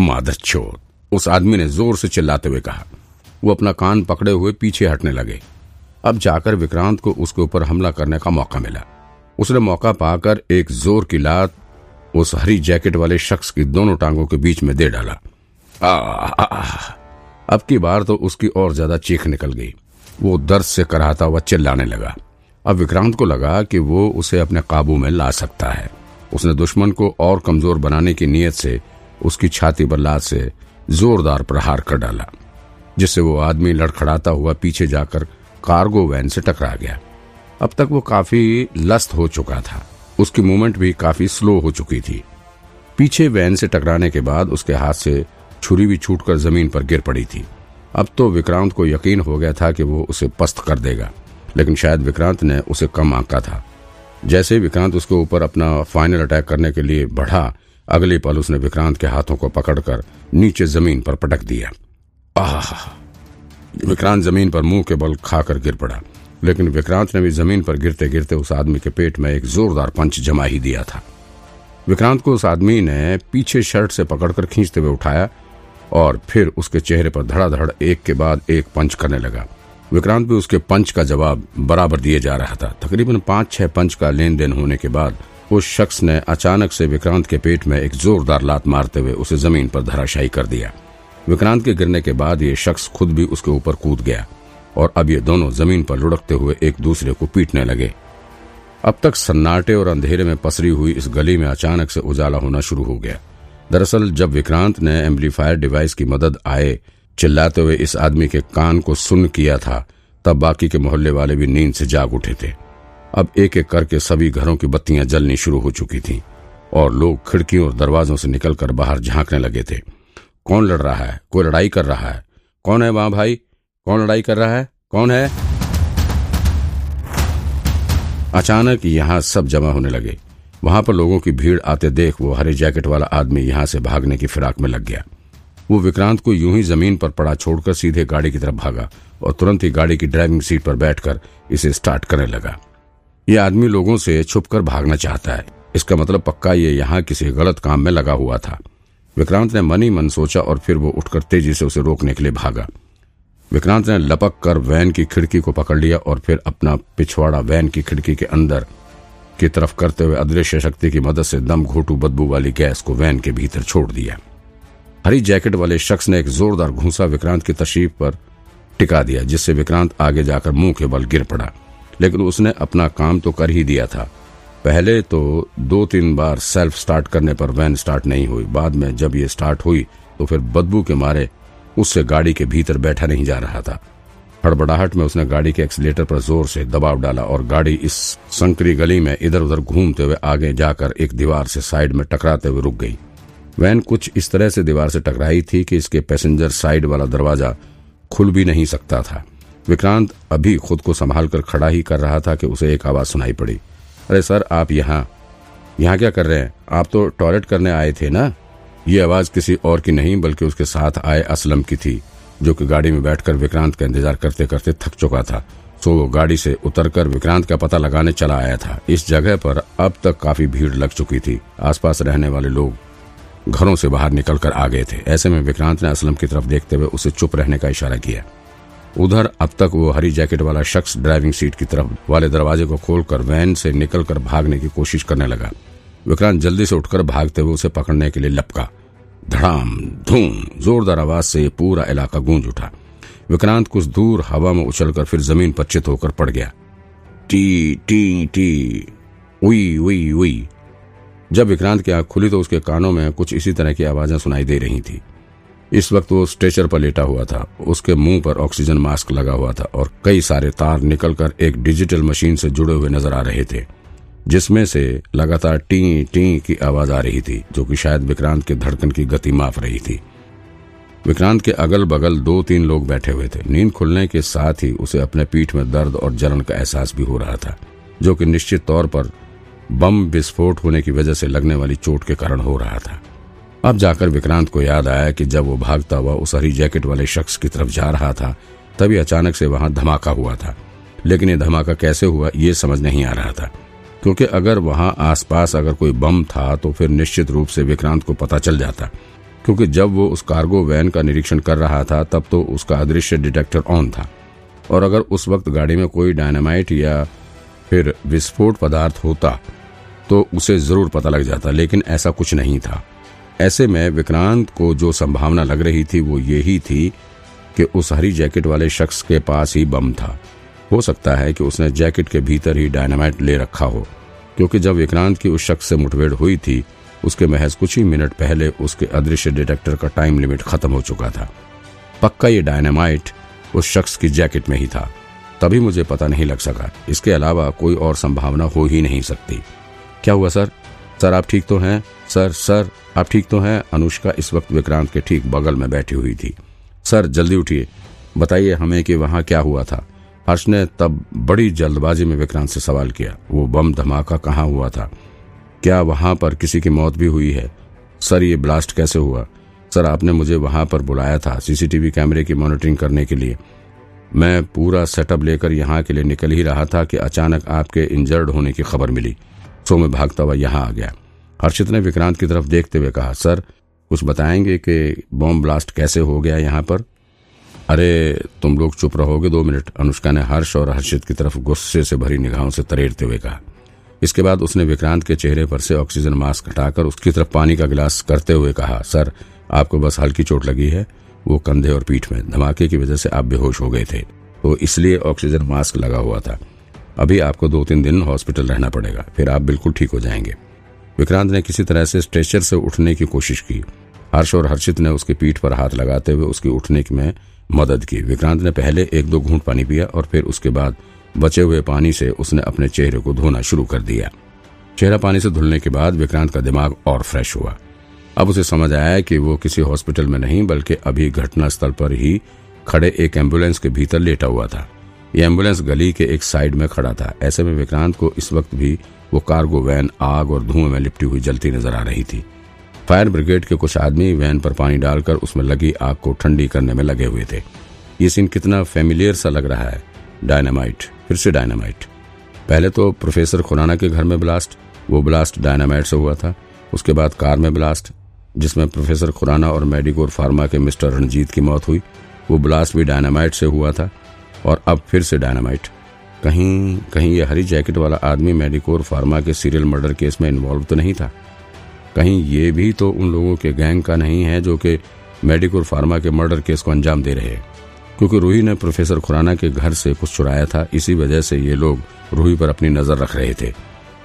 मादर चोर, उस आदमी ने ज़ोर से चिल्लाते हुए कहा। वो अपना कान पकड़े हुए पीछे हटने लगे। अब जाकर विक्रांत को उसके ऊपर हमला करने का मौका मिला। उसने मौका पाकर एक ज़ोर की लात उस हरी जैकेट वाले शख्स की दोनों टांगों के बीच में दे डाला। अब की बार तो उसकी और ज़्यादा चीख निकल गई। वो दर्द से कराहता हुआ चिल्लाने लगा। अब विक्रांत को लगा कि वो उसे अपने काबू में ला सकता है। उसने दुश्मन को और कमज़ोर बनाने की नीयत से उसकी छाती पर लात से जोरदार प्रहार कर डाला, जिससे वो आदमी लड़खड़ाता हुआ पीछे जाकर कार्गो वैन से टकरा गया। अब तक वो काफ़ी लस्त हो चुका था। उसकी मूवमेंट भी काफ़ी स्लो हो चुकी थी। पीछे वैन से टकराने के बाद उसके हाथ से छुरी भी छूटकर ज़मीन पर गिर पड़ी थी। अब तो विक्रांत को यकीन हो गया था कि वो उसे पस्त कर देगा, लेकिन शायद विक्रांत ने उसे कम आंका था। जैसे विक्रांत उसके ऊपर अपना फाइनल अटैक करने के लिए बढ़ा अगले पल उसने विक्रांत के हाथों को पकड़कर नीचे ज़मीन पर पटक दिया। आह विक्रांत ज़मीन पर मुँह के बल खाकर गिर पड़ा, लेकिन विक्रांत ने भी ज़मीन पर गिरते गिरते उस आदमी के पेट में एक जोरदार पंच जमा ही दिया था। विक्रांत को उस आदमी ने पीछे शर्ट से पकड़कर खींचते हुए उठाया और फिर उसके चेहरे पर धड़ाधड़ एक के बाद एक पंच करने लगा। विक्रांत भी उसके पंच का जवाब बराबर दिए जा रहा था। तकरीबन पाँच छह पंच का लेन देन होने के बाद उस शख्स ने अचानक से विक्रांत के पेट में एक जोरदार लात मारते हुए उसे ज़मीन पर धराशायी कर दिया। विक्रांत के गिरने के बाद ये शख्स खुद भी उसके ऊपर कूद गया और अब ये दोनों ज़मीन पर लुढ़कते हुए एक दूसरे को पीटने लगे। अब तक सन्नाटे और अंधेरे में पसरी हुई इस गली में अचानक से उजाला होना शुरू हो गया। दरअसल जब विक्रांत ने एम्पलीफायर डिवाइस की मदद आए, चिल्लाते हुए इस आदमी के कान को सुन किया था, तब बाकी के मोहल्ले वाले भी नींद से जाग उठे थे। अब एक एक करके सभी घरों की बत्तियाँ जलनी शुरू हो चुकी थीं और लोग खिड़कियों और दरवाजों से निकलकर बाहर झांकने लगे थे। कौन लड़ रहा है? कोई लड़ाई कर रहा है? कौन है वहाँ भाई? कौन लड़ाई कर रहा है? कौन है? अचानक यहाँ सब जमा होने लगे। वहाँ पर लोगों की भीड़ आते देख वो हरे जैकेट वाला आदमी यहाँ से भागने की फिराक में लग गया। वो विक्रांत को यूँ ही ज़मीन पर पड़ा छोड़कर सीधे गाड़ी की तरफ़ भागा और तुरंत ही गाड़ी की ड्राइविंग सीट पर बैठकर इसे स्टार्ट करने लगा। ये आदमी लोगों से छुपकर भागना चाहता है। इसका मतलब पक्का ये यहाँ किसी गलत काम में लगा हुआ था। विक्रांत ने मन ही मन सोचा और फिर वो उठकर तेज़ी से उसे रोकने के लिए भागा। विक्रांत ने लपक कर वैन की खिड़की को पकड़ लिया और फिर अपना पिछवाड़ा वैन की खिड़की के अंदर की तरफ़ करते हुए अदृश्य शक्ति की मदद से दम घोटू बदबू वाली गैस को वैन के भीतर छोड़ दिया। हरी जैकेट वाले शख्स ने एक जोरदार घूसा विक्रांत की तशरीफ़ पर टिका दिया, जिससे विक्रांत आगे जाकर मुँह के बल गिर पड़ा। लेकिन उसने अपना काम तो कर ही दिया था। पहले तो दो तीन बार सेल्फ स्टार्ट करने पर वैन स्टार्ट नहीं हुई। बाद में जब ये स्टार्ट हुई तो फिर बदबू के मारे उससे गाड़ी के भीतर बैठा नहीं जा रहा था। हड़बड़ाहट में उसने गाड़ी के एक्सीटर पर ज़ोर से दबाव डाला और गाड़ी इस संकरी गली में इधर उधर घूमते हुए आगे जाकर एक दीवार से साइड में टकराते हुए रुक गई। वैन कुछ इस तरह से दीवार से टकराई थी कि इसके पैसेंजर साइड वाला दरवाज़ा खुल भी नहीं सकता था। विक्रांत अभी खुद को संभाल कर खड़ा ही कर रहा था कि उसे एक आवाज़ सुनाई पड़ी। अरे सर, आप यहाँ। यहाँ क्या कर रहे हैं? आप तो टॉयलेट करने आए थे ना? ये आवाज़ किसी और की नहीं, बल्कि उसके साथ आए असलम की थी, जो कि गाड़ी में बैठकर विक्रांत का इंतज़ार करते करते थक चुका था। सो वो गाड़ी से उतरकर विक्रांत का पता लगाने चला आया था। इस जगह पर अब तक काफ़ी भीड़ लग चुकी थी। आसपास रहने वाले लोग घरों से बाहर निकलकर आ गए थे। ऐसे में विक्रांत ने असलम की तरफ़ देखते हुए उसे चुप रहने का इशारा किया। उधर अब तक वो हरी जैकेट वाला शख्स ड्राइविंग सीट की तरफ़ वाले दरवाजे को खोलकर वैन से निकलकर भागने की कोशिश करने लगा। विक्रांत जल्दी से उठकर भागते हुए उसे पकड़ने के लिए लपका। धड़ाम, धूम, जोरदार आवाज़ से पूरा इलाका गूंज उठा। विक्रांत कुछ दूर हवा में उछलकर फिर ज़मीन पर चित होकर पड़ गया। टी टी टी, उई उई उई। जब विक्रांत की आँख खुली तो उसके कानों में कुछ इसी तरह की आवाज़ें सुनाई दे रही थी। इस वक्त वो स्ट्रेचर पर लेटा हुआ था। उसके मुँह पर ऑक्सीजन मास्क लगा हुआ था और कई सारे तार निकलकर एक डिजिटल मशीन से जुड़े हुए नज़र आ रहे थे, जिसमें से लगातार टी टी की आवाज़ आ रही थी, जो कि शायद विक्रांत के धड़कन की गति माप रही थी। विक्रांत के अगल बगल दो तीन लोग बैठे हुए थे। नींद खुलने के साथ ही उसे अपने पीठ में दर्द और जलन का एहसास भी हो रहा था, जो कि निश्चित तौर पर बम विस्फोट होने की वजह से लगने वाली चोट के कारण हो रहा था। अब जाकर विक्रांत को याद आया कि जब वो भागता हुआ उस हरी जैकेट वाले शख्स की तरफ़ जा रहा था, तभी अचानक से वहाँ धमाका हुआ था। लेकिन ये धमाका कैसे हुआ, ये समझ नहीं आ रहा था। क्योंकि अगर वहाँ आसपास अगर कोई बम था तो फिर निश्चित रूप से विक्रांत को पता चल जाता। क्योंकि जब वो उस कार्गो वैन का निरीक्षण कर रहा था, तब तो उसका अदृश्य डिटेक्टर ऑन था। और अगर उस वक्त गाड़ी में कोई डायनामाइट या फिर विस्फोट पदार्थ होता तो उसे ज़रूर पता लग जाता, लेकिन ऐसा कुछ नहीं था। ऐसे में विक्रांत को जो संभावना लग रही थी वो यही थी कि उस हरी जैकेट वाले शख्स के पास ही बम था। हो सकता है कि उसने जैकेट के भीतर ही डायनामाइट ले रखा हो, क्योंकि जब विक्रांत की उस शख्स से मुठभेड़ हुई थी, उसके महज कुछ ही मिनट पहले उसके अदृश्य डिटेक्टर का टाइम लिमिट खत्म हो चुका था। पक्का ये डायनामाइट उस शख्स की जैकेट में ही था। तभी मुझे पता नहीं लग सका। इसके अलावा कोई और संभावना हो ही नहीं सकती। क्या हुआ, सर? सर, आप ठीक तो हैं? सर सर, आप ठीक तो हैं? अनुष्का इस वक्त विक्रांत के ठीक बगल में बैठी हुई थी। सर, जल्दी उठिए। बताइए हमें कि वहाँ क्या हुआ था। हर्ष ने तब बड़ी जल्दबाजी में विक्रांत से सवाल किया। वो बम धमाका कहाँ हुआ था? क्या वहाँ पर किसी की मौत भी हुई है? सर, ये ब्लास्ट कैसे हुआ? सर, आपने मुझे वहाँ पर बुलाया था सीसीटीवी कैमरे की मॉनिटरिंग करने के लिए। मैं पूरा सेटअप लेकर यहाँ के लिए निकल ही रहा था कि अचानक आपके इंजर्ड होने की खबर मिली। सो मैं भागता हुआ यहाँ आ गया। हर्षित ने विक्रांत की तरफ़ देखते हुए कहा, सर, कुछ बताएँगे कि बॉम्ब ब्लास्ट कैसे हो गया यहाँ पर? अरे, तुम लोग चुप रहोगे दो मिनट, अनुष्का ने हर्ष और हर्षित की तरफ़ गुस्से से भरी निगाहों से तरेरते हुए कहा। इसके बाद उसने विक्रांत के चेहरे पर से ऑक्सीजन मास्क हटाकर उसकी तरफ़ पानी का गिलास करते हुए कहा, सर, आपको बस हल्की चोट लगी है, वो कंधे और पीठ में धमाके की वजह से आप बेहोश हो गए थे तो इसलिए ऑक्सीजन मास्क लगा हुआ था। अभी आपको दो तीन दिन हॉस्पिटल रहना पड़ेगा, फिर आप बिल्कुल ठीक हो जाएँगे। विक्रांत ने किसी तरह से स्ट्रेचर से उठने की कोशिश की। हर्ष और हर्षित ने उसकी पीठ पर हाथ लगाते हुए उसकी उठने में मदद की। विक्रांत ने पहले एक दो घूंट पानी पिया और फिर उसके बाद बचे हुए पानी से उसने अपने चेहरे को धोना शुरू कर दिया। चेहरा पानी से धुलने के बाद विक्रांत का दिमाग और फ्रेश हुआ। अब उसे समझ आया कि वो किसी हॉस्पिटल में नहीं, बल्कि अभी घटनास्थल पर ही खड़े एक एंबुलेंस के भीतर लेटा हुआ था। ये एंबुलेंस गली के एक साइड में खड़ा था। ऐसे में विक्रांत को इस वक्त भी वो कार्गो वैन आग और धुएँ में लिपटी हुई जलती नज़र आ रही थी। फायर ब्रिगेड के कुछ आदमी वैन पर पानी डालकर उसमें लगी आग को ठंडी करने में लगे हुए थे। ये सीन कितना फेमिलियर सा लग रहा है। डायनामाइट फिर से डायनामाइट पहले तो प्रोफेसर खुराना के घर में ब्लास्ट, वो ब्लास्ट डायनामाइट से हुआ था। उसके बाद कार में ब्लास्ट, जिसमें प्रोफेसर खुराना और मेडिकोर फार्मा के मिस्टर रणजीत की मौत हुई, वो ब्लास्ट भी डायनामाइट से हुआ था। और अब फिर से डायनामाइट। कहीं कहीं ये हरी जैकेट वाला आदमी मेडिकोर फार्मा के सीरियल मर्डर केस में इन्वॉल्व तो नहीं था? कहीं ये भी तो उन लोगों के गैंग का नहीं है जो कि मेडिकोर फार्मा के मर्डर केस को अंजाम दे रहे हैं। क्योंकि रूही ने प्रोफेसर खुराना के घर से कुछ चुराया था, इसी वजह से ये लोग रूही पर अपनी नज़र रख रहे थे,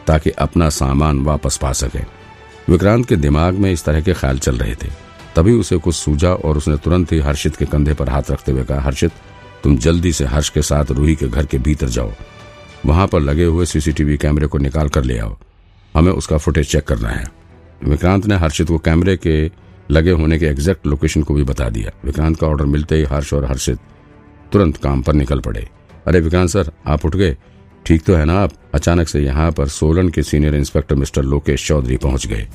ताकि अपना सामान वापस पा सके। विक्रांत के दिमाग में इस तरह के ख्याल चल रहे थे। तभी उसे कुछ सूझा और उसने तुरंत ही हर्षित के कंधे पर हाथ रखते हुए कहा, हर्षित तुम जल्दी से हर्ष के साथ रूही के घर के भीतर जाओ। वहाँ पर लगे हुए सीसीटीवी कैमरे को निकाल कर ले आओ। हमें उसका फुटेज चेक करना है। विक्रांत ने हर्षित को कैमरे के लगे होने के एग्जैक्ट लोकेशन को भी बता दिया। विक्रांत का ऑर्डर मिलते ही हर्ष और हर्षित तुरंत काम पर निकल पड़े। अरे विक्रांत सर, आप उठ गए? ठीक तो है ना आप? अचानक से यहाँ पर सोलन के senior inspector Mr Lokesh Chaudhary पहुँच गए।